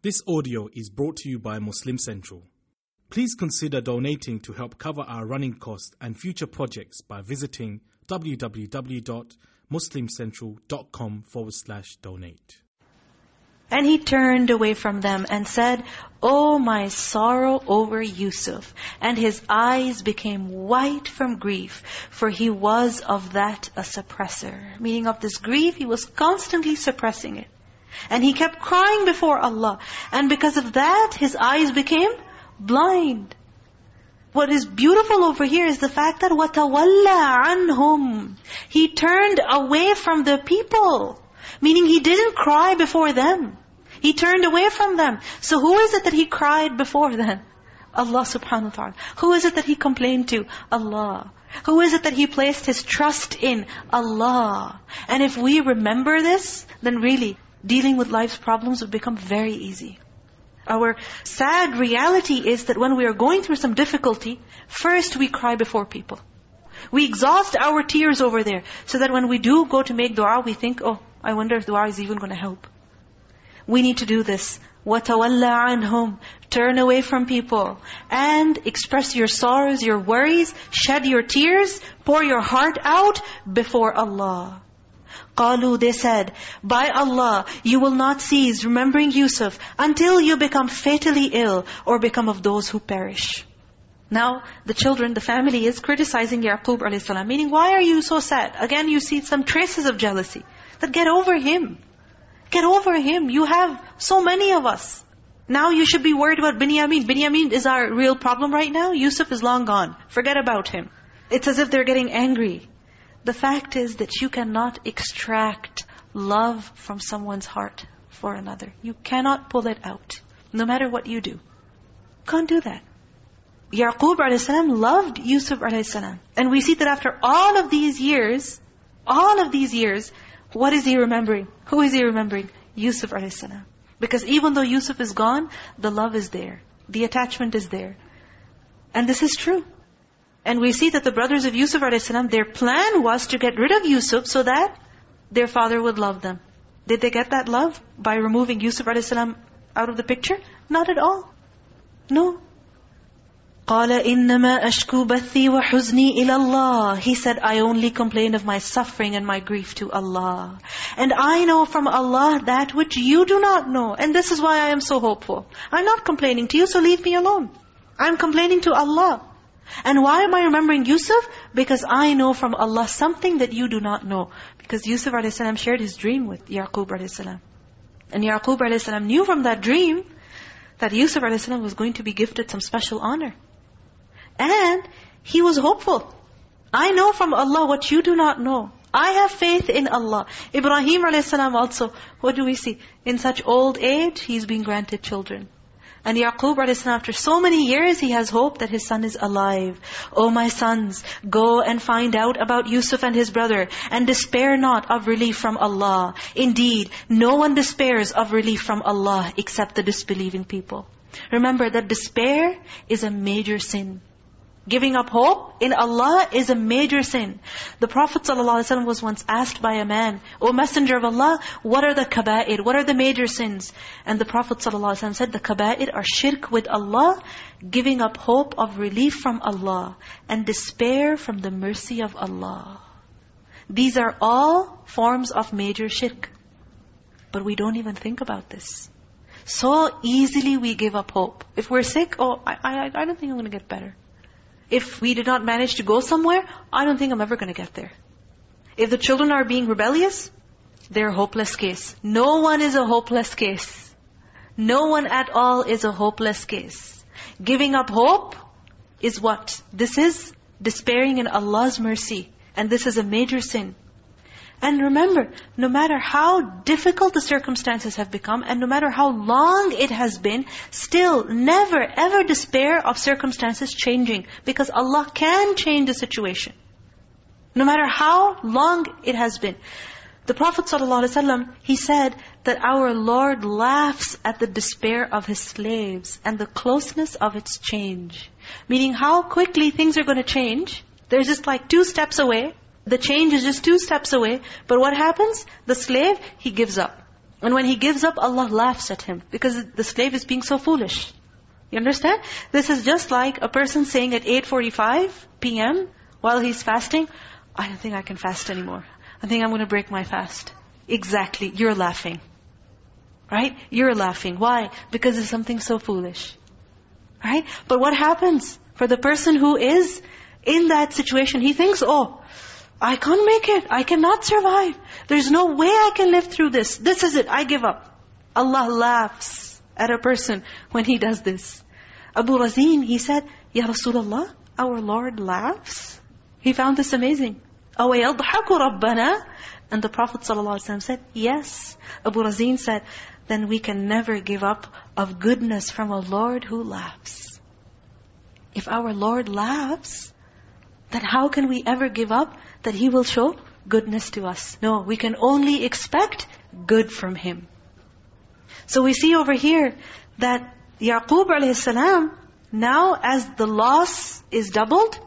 This audio is brought to you by Muslim Central. Please consider donating to help cover our running costs and future projects by visiting www.muslimcentral.com forward slash donate. And he turned away from them and said, Oh, my sorrow over Yusuf. And his eyes became white from grief, for he was of that a suppressor. Meaning of this grief, he was constantly suppressing it. And he kept crying before Allah. And because of that, his eyes became blind. What is beautiful over here is the fact that وَتَوَلَّى عَنْهُمْ He turned away from the people. Meaning he didn't cry before them. He turned away from them. So who is it that he cried before them? Allah subhanahu wa ta'ala. Who is it that he complained to? Allah. Who is it that he placed his trust in? Allah. And if we remember this, then really, dealing with life's problems would become very easy. Our sad reality is that when we are going through some difficulty, first we cry before people. We exhaust our tears over there, so that when we do go to make dua, we think, oh, I wonder if dua is even going to help. We need to do this. وَتَوَلَّى عَنْهُمْ Turn away from people. And express your sorrows, your worries, shed your tears, pour your heart out before Allah. قَالُوا They said, By Allah, you will not cease remembering Yusuf until you become fatally ill or become of those who perish. Now, the children, the family is criticizing Yaqub a.s. Meaning, why are you so sad? Again, you see some traces of jealousy. That get over him. Get over him. You have so many of us. Now you should be worried about Binyamin. Binyamin is our real problem right now. Yusuf is long gone. Forget about him. It's as if they're getting angry. The fact is that you cannot extract love from someone's heart for another. You cannot pull it out, no matter what you do. Can't do that. Yaqub a.s. loved Yusuf a.s. And we see that after all of these years, all of these years, what is he remembering? Who is he remembering? Yusuf a.s. Because even though Yusuf is gone, the love is there. The attachment is there. And this is true. And we see that the brothers of Yusuf a.s., their plan was to get rid of Yusuf so that their father would love them. Did they get that love by removing Yusuf a.s. out of the picture? Not at all. No. قَالَ إِنَّمَا أَشْكُو بَثِّي وَحُزْنِي إِلَى اللَّهِ He said, I only complain of my suffering and my grief to Allah. And I know from Allah that which you do not know. And this is why I am so hopeful. I'm not complaining to you, so leave me alone. I'm complaining to Allah. And why am I remembering Yusuf? Because I know from Allah something that you do not know. Because Yusuf a.s. shared his dream with Yaqub a.s. And Yaqub a.s. knew from that dream that Yusuf a.s. was going to be gifted some special honor. And he was hopeful. I know from Allah what you do not know. I have faith in Allah. Ibrahim a.s. also, what do we see? In such old age, he's being granted children. And Yaqub after so many years, he has hope that his son is alive. O my sons, go and find out about Yusuf and his brother, and despair not of relief from Allah. Indeed, no one despairs of relief from Allah except the disbelieving people. Remember that despair is a major sin. Giving up hope in Allah is a major sin. The Prophet ﷺ was once asked by a man, O Messenger of Allah, what are the kaba'ir? What are the major sins? And the Prophet ﷺ said, the kaba'ir are shirk with Allah, giving up hope of relief from Allah, and despair from the mercy of Allah. These are all forms of major shirk. But we don't even think about this. So easily we give up hope. If we're sick, oh, I, I, I don't think I'm going to get better. If we did not manage to go somewhere, I don't think I'm ever going to get there. If the children are being rebellious, they're a hopeless case. No one is a hopeless case. No one at all is a hopeless case. Giving up hope is what? This is despairing in Allah's mercy. And this is a major sin. And remember, no matter how difficult the circumstances have become, and no matter how long it has been, still never ever despair of circumstances changing. Because Allah can change the situation. No matter how long it has been. The Prophet ﷺ, he said that our Lord laughs at the despair of His slaves and the closeness of its change. Meaning how quickly things are going to change. They're just like two steps away. The change is just two steps away. But what happens? The slave, he gives up. And when he gives up, Allah laughs at him because the slave is being so foolish. You understand? This is just like a person saying at 8.45 p.m. while he's fasting, I don't think I can fast anymore. I think I'm going to break my fast. Exactly. You're laughing. Right? You're laughing. Why? Because it's something so foolish. Right? But what happens for the person who is in that situation? He thinks, oh, I can't make it. I cannot survive. There's no way I can live through this. This is it. I give up. Allah laughs at a person when he does this. Abu Razin, he said, Ya Rasulullah, our Lord laughs. He found this amazing. أَوَيَضْحَكُ رَبَّنَا And the Prophet ﷺ said, yes. Abu Razin said, then we can never give up of goodness from a Lord who laughs. If our Lord laughs, then how can we ever give up that He will show goodness to us? No, we can only expect good from Him. So we see over here that Yaqub a.s. now as the loss is doubled,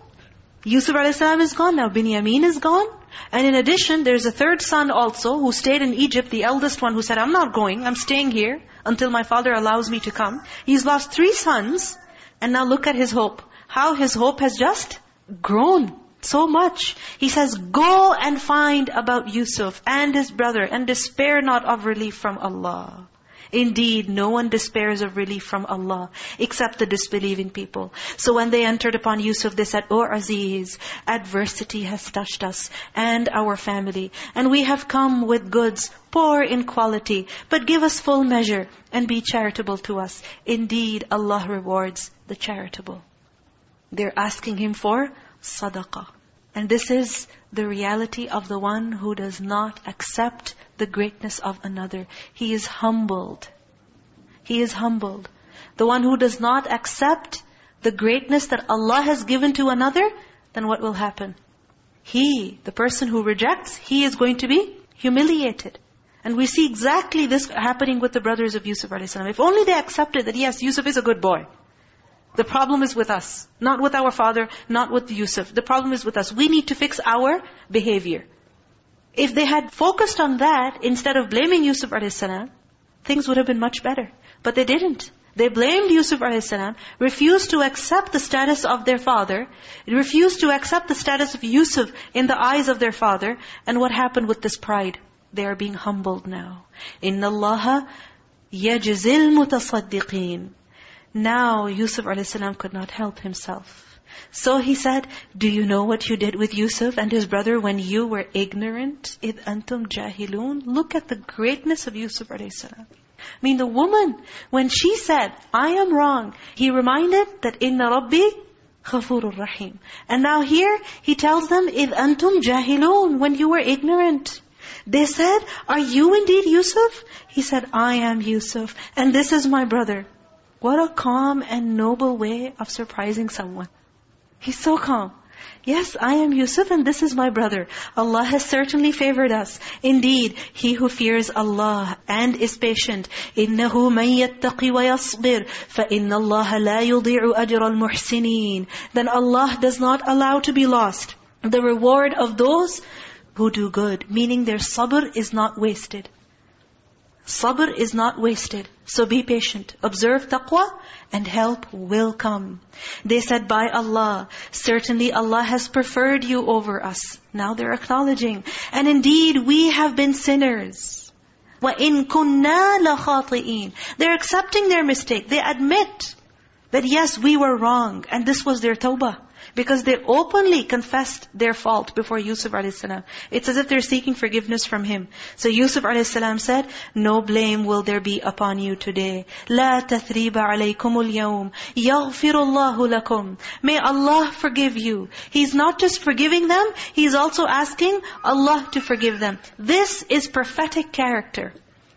Yusuf a.s. is gone, now Binyamin is gone. And in addition, there's a third son also who stayed in Egypt, the eldest one who said, I'm not going, I'm staying here until my father allows me to come. He's lost three sons, and now look at his hope. How his hope has just grown so much. He says, go and find about Yusuf and his brother, and despair not of relief from Allah. Indeed, no one despairs of relief from Allah except the disbelieving people. So when they entered upon Yusuf, they said, O Aziz, adversity has touched us and our family. And we have come with goods, poor in quality. But give us full measure and be charitable to us. Indeed, Allah rewards the charitable. They're asking Him for sadaqah. And this is the reality of the one who does not accept the greatness of another. He is humbled. He is humbled. The one who does not accept the greatness that Allah has given to another, then what will happen? He, the person who rejects, he is going to be humiliated. And we see exactly this happening with the brothers of Yusuf a.s. If only they accepted that yes, Yusuf is a good boy. The problem is with us. Not with our father, not with Yusuf. The problem is with us. We need to fix our behavior. If they had focused on that, instead of blaming Yusuf a.s., things would have been much better. But they didn't. They blamed Yusuf a.s., refused to accept the status of their father, refused to accept the status of Yusuf in the eyes of their father. And what happened with this pride? They are being humbled now. إِنَّ اللَّهَ يَجْزِي الْمُتَصَدِّقِينَ now Yusuf a.s. could not help himself. So he said, Do you know what you did with Yusuf and his brother when you were ignorant? إِذْ أَنْتُمْ جَاهِلُونَ Look at the greatness of Yusuf a.s. I mean the woman, when she said, I am wrong, he reminded that إِنَّ رَبِّي خَفُورٌ rahim. And now here, he tells them, إِذْ أَنْتُمْ جَاهِلُونَ When you were ignorant. They said, Are you indeed Yusuf? He said, I am Yusuf, and this is my brother. What a calm and noble way of surprising someone. He's so calm. Yes, I am Yusuf and this is my brother. Allah has certainly favored us. Indeed, he who fears Allah and is patient, إِنَّهُ مَن يَتَّقِ وَيَصْبِرْ فَإِنَّ اللَّهَ لَا يُضِيعُ أَجْرَ الْمُحْسِنِينَ Then Allah does not allow to be lost the reward of those who do good, meaning their sabr is not wasted. Sabr is not wasted. So be patient. Observe taqwa and help will come. They said, by Allah, certainly Allah has preferred you over us. Now they're acknowledging. And indeed, we have been sinners. وَإِن كُنَّا لَخَاطِئِينَ They're accepting their mistake. They admit that yes, we were wrong. And this was their tawbah. Because they openly confessed their fault before Yusuf a.s. It's as if they're seeking forgiveness from him. So Yusuf a.s. said, No blame will there be upon you today. لا تثريب عليكم اليوم يغفر الله لكم May Allah forgive you. He's not just forgiving them, He's also asking Allah to forgive them. This is prophetic character.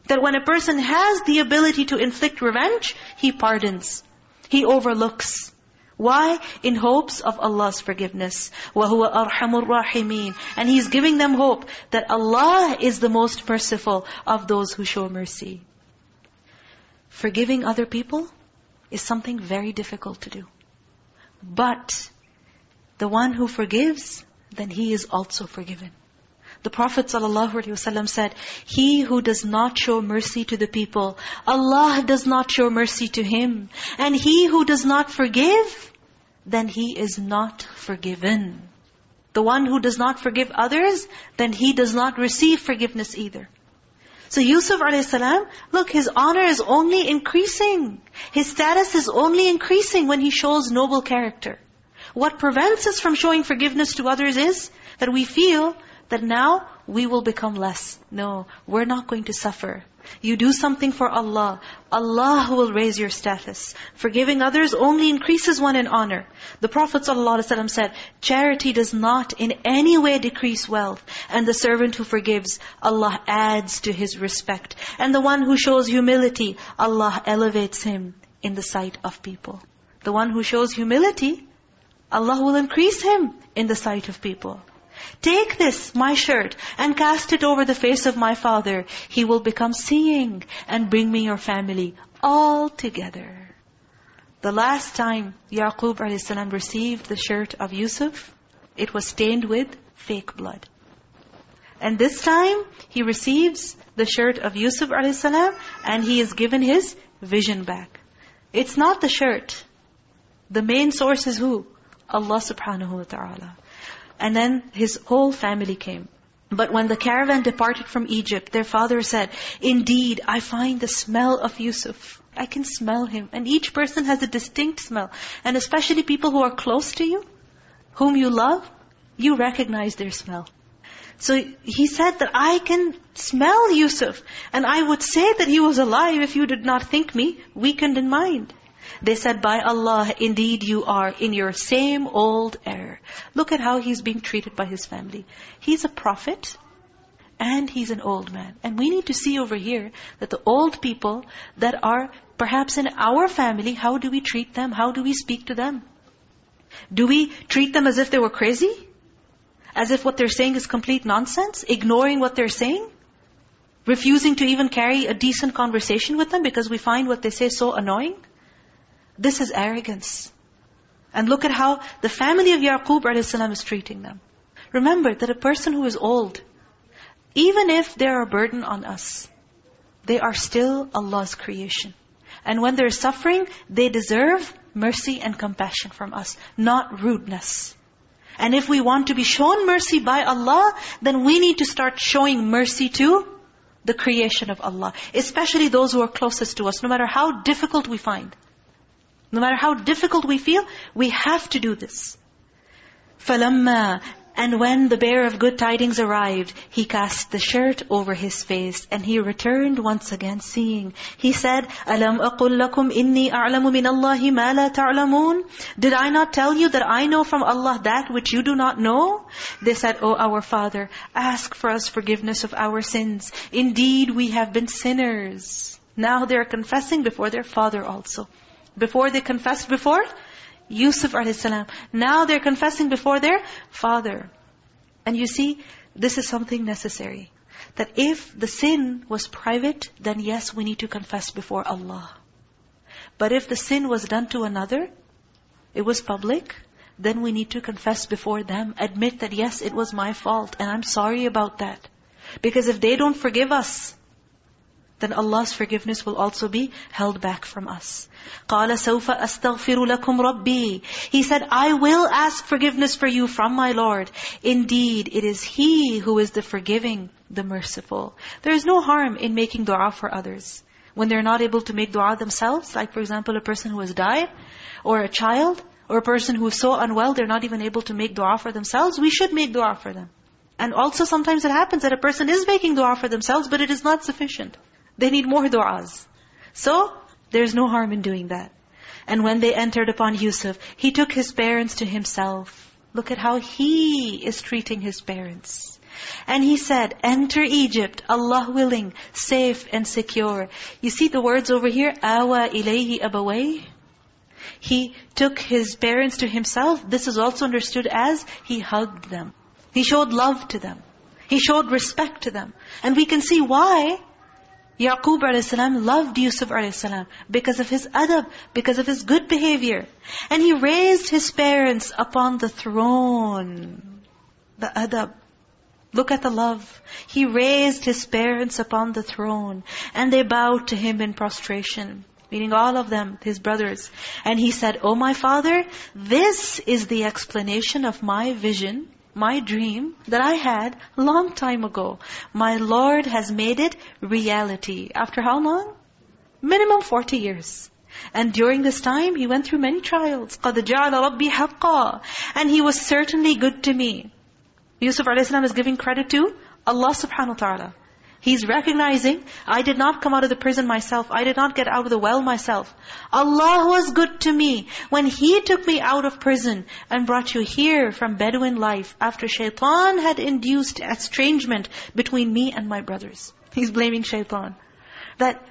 That when a person has the ability to inflict revenge, he pardons. He overlooks. Why? In hopes of Allah's forgiveness. وَهُوَ أَرْحَمُ الرَّاحِمِينَ And He's giving them hope that Allah is the most merciful of those who show mercy. Forgiving other people is something very difficult to do. But the one who forgives, then he is also forgiven. The Prophet ﷺ said, He who does not show mercy to the people, Allah does not show mercy to him. And he who does not forgive, then he is not forgiven. The one who does not forgive others, then he does not receive forgiveness either. So Yusuf a.s., look, his honor is only increasing. His status is only increasing when he shows noble character. What prevents us from showing forgiveness to others is that we feel that now we will become less. No, we're not going to suffer. You do something for Allah. Allah will raise your status. Forgiving others only increases one in honor. The Prophet ﷺ said, charity does not in any way decrease wealth. And the servant who forgives, Allah adds to his respect. And the one who shows humility, Allah elevates him in the sight of people. The one who shows humility, Allah will increase him in the sight of people. Take this, my shirt, and cast it over the face of my father. He will become seeing and bring me your family all together. The last time Yaqub a.s. received the shirt of Yusuf, it was stained with fake blood. And this time, he receives the shirt of Yusuf a.s. and he is given his vision back. It's not the shirt. The main source is who? Allah subhanahu wa ta'ala. And then his whole family came. But when the caravan departed from Egypt, their father said, Indeed, I find the smell of Yusuf. I can smell him. And each person has a distinct smell. And especially people who are close to you, whom you love, you recognize their smell. So he said that I can smell Yusuf. And I would say that he was alive if you did not think me weakened in mind. They said, by Allah, indeed you are in your same old error. Look at how he's being treated by his family. He's a prophet and he's an old man. And we need to see over here that the old people that are perhaps in our family, how do we treat them? How do we speak to them? Do we treat them as if they were crazy? As if what they're saying is complete nonsense? Ignoring what they're saying? Refusing to even carry a decent conversation with them because we find what they say so annoying? This is arrogance. And look at how the family of Yaqub a.s. is treating them. Remember that a person who is old, even if they're a burden on us, they are still Allah's creation. And when they're suffering, they deserve mercy and compassion from us, not rudeness. And if we want to be shown mercy by Allah, then we need to start showing mercy to the creation of Allah. Especially those who are closest to us, no matter how difficult we find. No matter how difficult we feel, we have to do this. فَلَمَّا And when the bearer of good tidings arrived, he cast the shirt over his face and he returned once again seeing. He said, أَلَمْ أَقُلْ لَكُمْ إِنِّي أَعْلَمُ مِنَ اللَّهِ مَا لَا تَعْلَمُونَ Did I not tell you that I know from Allah that which you do not know? They said, O our Father, ask for us forgiveness of our sins. Indeed, we have been sinners. Now they're confessing before their father also. Before they confessed before Yusuf a.s. Now they're confessing before their father. And you see, this is something necessary. That if the sin was private, then yes, we need to confess before Allah. But if the sin was done to another, it was public, then we need to confess before them. Admit that yes, it was my fault and I'm sorry about that. Because if they don't forgive us, then Allah's forgiveness will also be held back from us. قَالَ سَوْفَ أَسْتَغْفِرُ لَكُمْ رَبِّي He said, I will ask forgiveness for you from my Lord. Indeed, it is He who is the forgiving, the merciful. There is no harm in making dua for others. When they're not able to make dua themselves, like for example, a person who has died, or a child, or a person who is so unwell, they're not even able to make dua for themselves, we should make dua for them. And also sometimes it happens that a person is making dua for themselves, but it is not sufficient. They need more du'as. So, there's no harm in doing that. And when they entered upon Yusuf, he took his parents to himself. Look at how he is treating his parents. And he said, enter Egypt, Allah willing, safe and secure. You see the words over here, awa ilayhi abaway. He took his parents to himself. This is also understood as he hugged them. He showed love to them. He showed respect to them. And we can see why Yaqub a.s. loved Yusuf a.s. because of his adab, because of his good behavior. And he raised his parents upon the throne. The adab. Look at the love. He raised his parents upon the throne and they bowed to him in prostration. Meaning all of them, his brothers. And he said, Oh my father, this is the explanation of my vision, my dream that I had long time ago. My Lord has made it reality. After how long? Minimum 40 years. And during this time, he went through many trials. قَدْ جَعَلَ رَبِّي حَقًّا And he was certainly good to me. Yusuf a.s. is giving credit to Allah subhanahu wa ta'ala. He's recognizing, I did not come out of the prison myself. I did not get out of the well myself. Allah was good to me when He took me out of prison and brought you here from Bedouin life after shaitan had induced estrangement between me and my brothers. He's blaming shaitan. That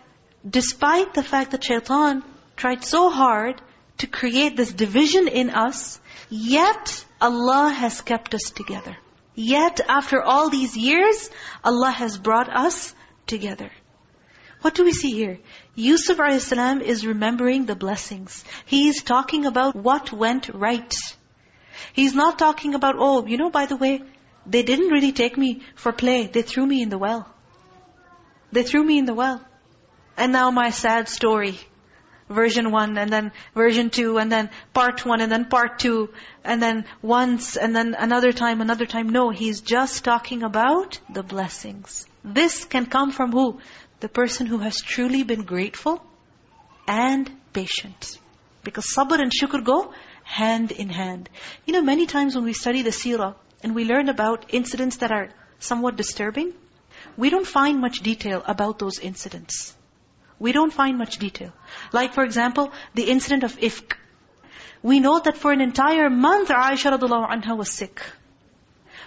despite the fact that shaitan tried so hard to create this division in us, yet Allah has kept us together. Yet after all these years, Allah has brought us together. What do we see here? Yusuf a.s. is remembering the blessings. He is talking about what went right. He's not talking about, oh, you know, by the way, they didn't really take me for play. They threw me in the well. They threw me in the well. And now my sad story version 1 and then version 2 and then part 1 and then part 2 and then once and then another time, another time. No, he's just talking about the blessings. This can come from who? The person who has truly been grateful and patient. Because sabr and shukr go hand in hand. You know, many times when we study the seerah and we learn about incidents that are somewhat disturbing, we don't find much detail about those incidents. We don't find much detail. Like for example, the incident of ifk. We know that for an entire month, Aisha radiallahu anha was sick.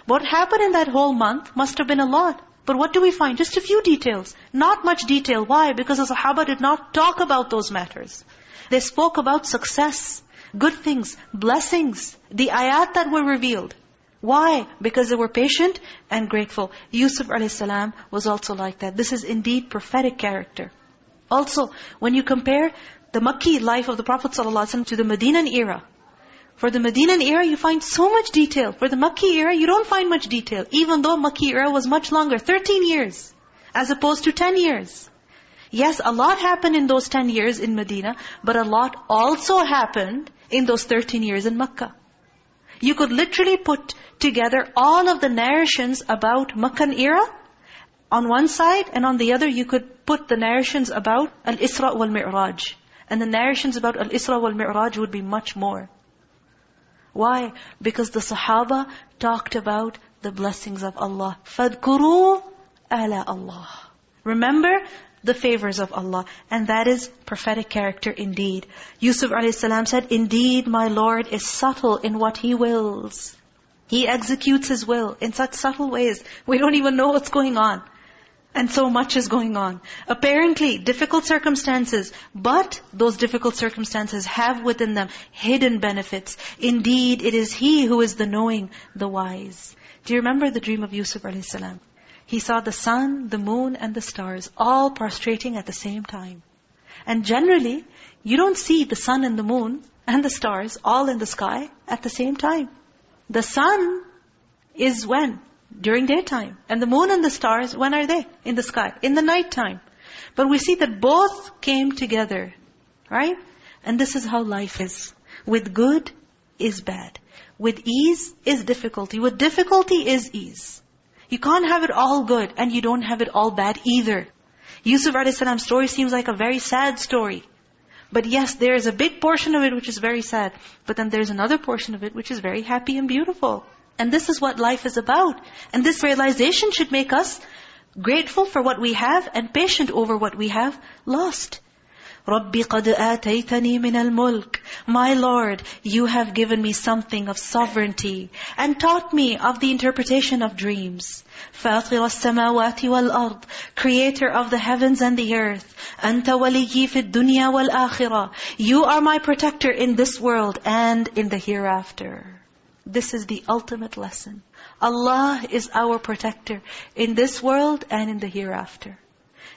What happened in that whole month must have been a lot. But what do we find? Just a few details. Not much detail. Why? Because the Sahaba did not talk about those matters. They spoke about success, good things, blessings, the ayat that were revealed. Why? Because they were patient and grateful. Yusuf a.s. was also like that. This is indeed prophetic character. Also, when you compare the Makki life of the Prophet ﷺ to the Medinan era, for the Medinan era, you find so much detail. For the Makki era, you don't find much detail. Even though Makki era was much longer, 13 years, as opposed to 10 years. Yes, a lot happened in those 10 years in Medina, but a lot also happened in those 13 years in Makkah. You could literally put together all of the narrations about Makkan era on one side, and on the other you could put the narrations about Al-Isra wal-Mi'raj. And the narrations about Al-Isra wal-Mi'raj would be much more. Why? Because the Sahaba talked about the blessings of Allah. فَذْكُرُوا ala Allah. Remember the favors of Allah. And that is prophetic character indeed. Yusuf a.s. said, Indeed, my Lord is subtle in what He wills. He executes His will in such subtle ways. We don't even know what's going on. And so much is going on. Apparently, difficult circumstances, but those difficult circumstances have within them hidden benefits. Indeed, it is He who is the knowing, the wise. Do you remember the dream of Yusuf a.s.? He saw the sun, the moon, and the stars all prostrating at the same time. And generally, you don't see the sun and the moon and the stars all in the sky at the same time. The sun is when? During daytime. And the moon and the stars, when are they? In the sky. In the nighttime. But we see that both came together. Right? And this is how life is. With good is bad. With ease is difficulty. With difficulty is ease. You can't have it all good and you don't have it all bad either. Yusuf a.s. story seems like a very sad story. But yes, there is a big portion of it which is very sad. But then there's another portion of it which is very happy and beautiful. And this is what life is about. And this realization should make us grateful for what we have and patient over what we have lost. رَبِّ قَدْ آتَيْتَنِي مِنَ الْمُلْكِ My Lord, you have given me something of sovereignty and taught me of the interpretation of dreams. فَاطِرَ السَّمَاوَاتِ وَالْأَرْضِ Creator of the heavens and the earth. أَنْتَ وَلِيِّي فِي الدُّنْيَا وَالْآخِرَةِ You are my protector in this world and in the hereafter. This is the ultimate lesson. Allah is our protector in this world and in the hereafter.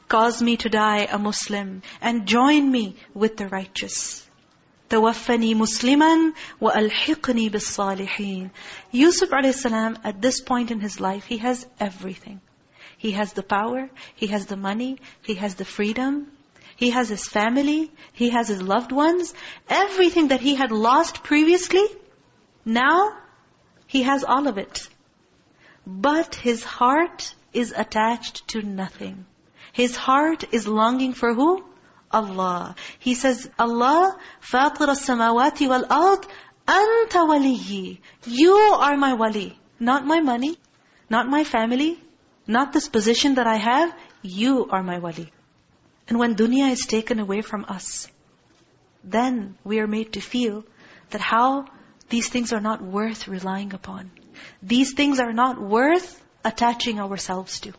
Cause me to die a Muslim and join me with the righteous. توفني مسلما وألحقني بالصالحين Yusuf a.s. at this point in his life, he has everything. He has the power, he has the money, he has the freedom, he has his family, he has his loved ones. Everything that he had lost previously, now he has all of it. But his heart is attached to nothing. His heart is longing for who? Allah. He says, Allah, فَاطِرَ السَّمَاوَاتِ وَالْأَرْضِ أَنْتَ وَلِيِّي You are my wali. Not my money, not my family, not this position that I have. You are my wali. And when dunya is taken away from us, then we are made to feel that how these things are not worth relying upon. These things are not worth attaching ourselves to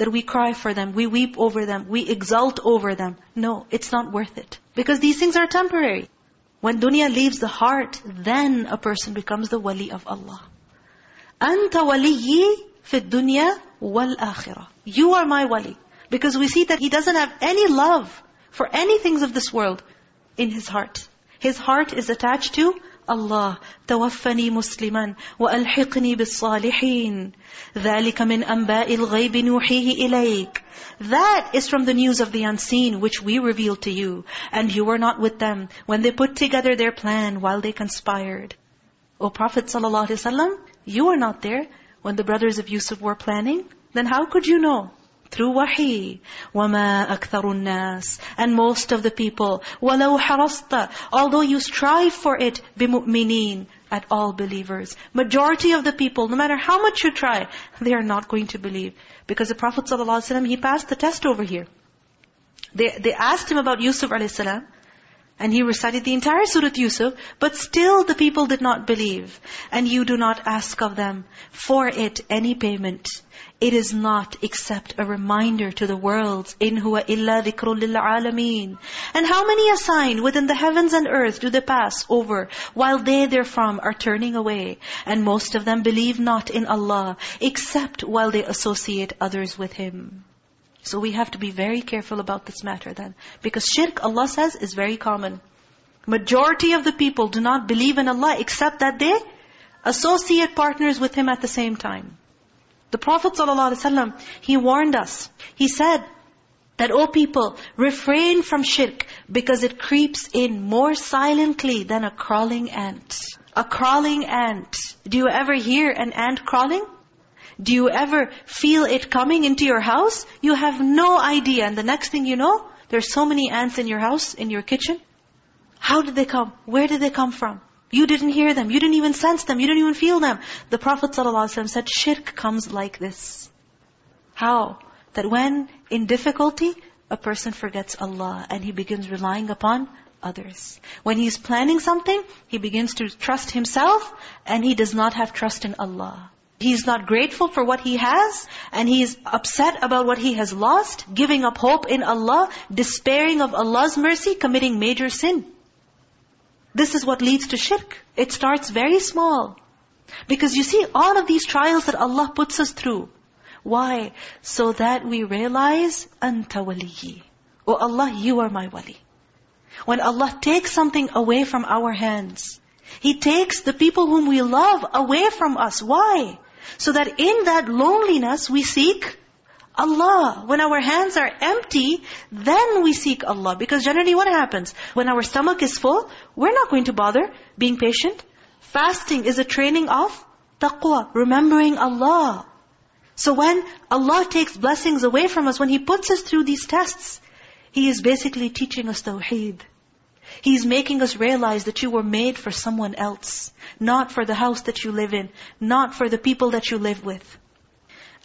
that we cry for them, we weep over them, we exult over them. No, it's not worth it. Because these things are temporary. When dunya leaves the heart, then a person becomes the wali of Allah. أَنْتَ وَلِيِّي فِي الدُّنْيَا وَالْآخِرَةِ You are my wali. Because we see that he doesn't have any love for any things of this world in his heart. His heart is attached to Allah توفني مسلما وألحقني بالصالحين ذلك من أنباء الغيب نوحيه إليك That is from the news of the unseen which we revealed to you. And you were not with them when they put together their plan while they conspired. O Prophet ﷺ, you were not there when the brothers of Yusuf were planning. Then how could you know? through wahi. وَمَا أَكْثَرُ النَّاسِ And most of the people, وَلَوْ حَرَصْتَ Although you strive for it, بِمُؤْمِنِينَ At all believers. Majority of the people, no matter how much you try, they are not going to believe. Because the Prophet ﷺ, he passed the test over here. They, they asked him about Yusuf a.s. And he recited the entire Surah Yusuf, but still the people did not believe. And you do not ask of them for it any payment. It is not except a reminder to the worlds. In huwa illa dhikrul lil'alameen. And how many a sign within the heavens and earth do they pass over while they therefrom are turning away? And most of them believe not in Allah except while they associate others with Him. So we have to be very careful about this matter then. Because shirk, Allah says, is very common. Majority of the people do not believe in Allah except that they associate partners with Him at the same time. The Prophet ﷺ, he warned us. He said that, O people, refrain from shirk because it creeps in more silently than a crawling ant. A crawling ant. Do you ever hear an ant crawling? Do you ever feel it coming into your house? You have no idea. And the next thing you know, there's so many ants in your house, in your kitchen. How did they come? Where did they come from? You didn't hear them. You didn't even sense them. You didn't even feel them. The Prophet ﷺ said, shirk comes like this. How? That when in difficulty, a person forgets Allah and he begins relying upon others. When he's planning something, he begins to trust himself and he does not have trust in Allah. He's not grateful for what he has and he's upset about what he has lost, giving up hope in Allah, despairing of Allah's mercy, committing major sin. This is what leads to shirk. It starts very small. Because you see, all of these trials that Allah puts us through. Why? So that we realize, أَنْتَ وَلِيِّي Oh Allah, you are my wali. When Allah takes something away from our hands, He takes the people whom we love away from us. Why? So that in that loneliness we seek Allah. When our hands are empty, then we seek Allah. Because generally what happens? When our stomach is full, we're not going to bother being patient. Fasting is a training of taqwa, remembering Allah. So when Allah takes blessings away from us, when He puts us through these tests, He is basically teaching us tawheed. He's making us realize that you were made for someone else. Not for the house that you live in. Not for the people that you live with.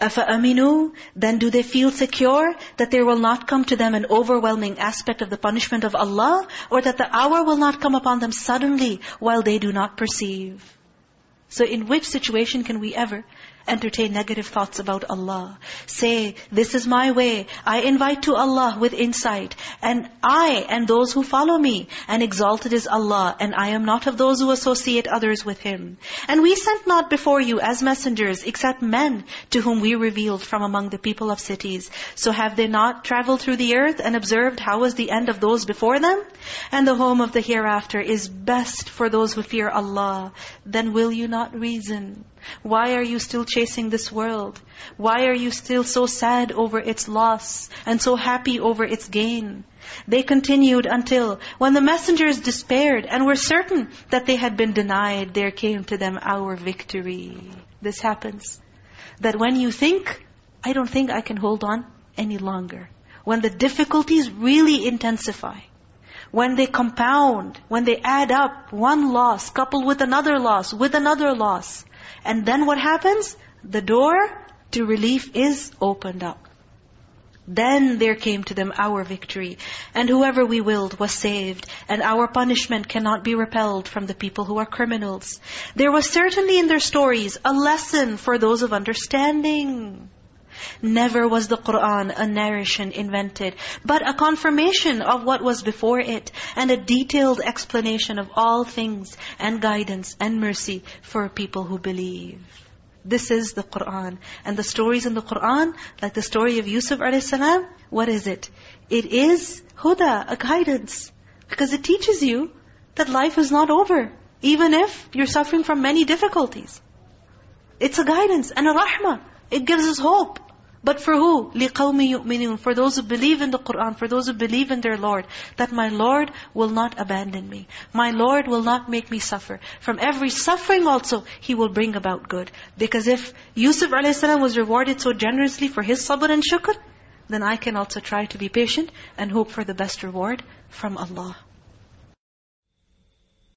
أَفَأَمِنُوا Then do they feel secure that there will not come to them an overwhelming aspect of the punishment of Allah or that the hour will not come upon them suddenly while they do not perceive? So in which situation can we ever entertain negative thoughts about Allah. Say, this is my way. I invite to Allah with insight. And I and those who follow me. And exalted is Allah. And I am not of those who associate others with Him. And we sent not before you as messengers except men to whom we revealed from among the people of cities. So have they not traveled through the earth and observed how was the end of those before them? And the home of the hereafter is best for those who fear Allah. Then will you not reason? Why are you still chasing this world? Why are you still so sad over its loss and so happy over its gain? They continued until when the messengers despaired and were certain that they had been denied, there came to them our victory. This happens. That when you think, I don't think I can hold on any longer. When the difficulties really intensify, when they compound, when they add up, one loss coupled with another loss, with another loss, and then what happens? The door to relief is opened up. Then there came to them our victory. And whoever we willed was saved. And our punishment cannot be repelled from the people who are criminals. There was certainly in their stories a lesson for those of understanding. Never was the Qur'an a narration invented, but a confirmation of what was before it, and a detailed explanation of all things, and guidance and mercy for people who believe. This is the Qur'an. And the stories in the Qur'an, like the story of Yusuf a.s., what is it? It is huda, a guidance. Because it teaches you that life is not over, even if you're suffering from many difficulties. It's a guidance and a rahmah. It gives us hope. But for who? لِقَوْمِ يُؤْمِنُونَ For those who believe in the Qur'an, for those who believe in their Lord, that my Lord will not abandon me. My Lord will not make me suffer. From every suffering also, He will bring about good. Because if Yusuf a.s. was rewarded so generously for his sabr and shukr, then I can also try to be patient and hope for the best reward from Allah.